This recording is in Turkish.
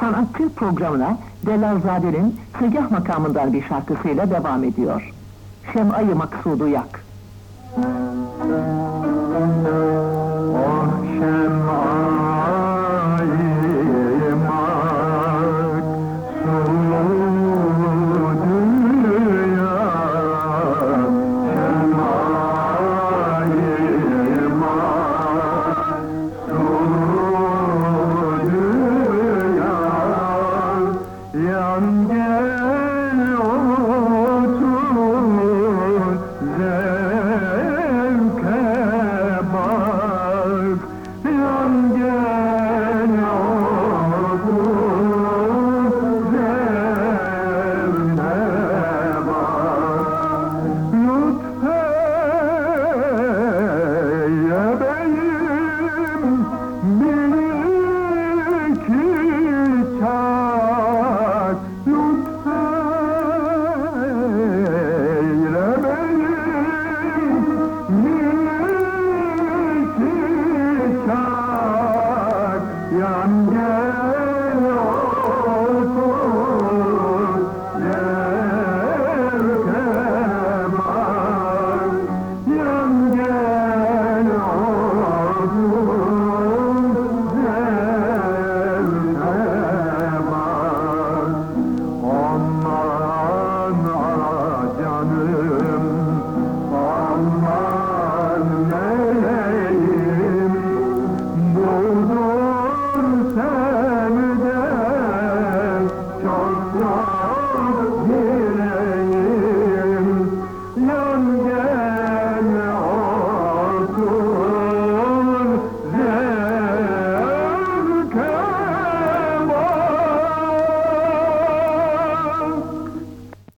sanatçı programına Delalzade'nin Sırgah makamından bir şarkısıyla devam ediyor. Şem'ayı maksudu yak. Müzik Ende. Anger.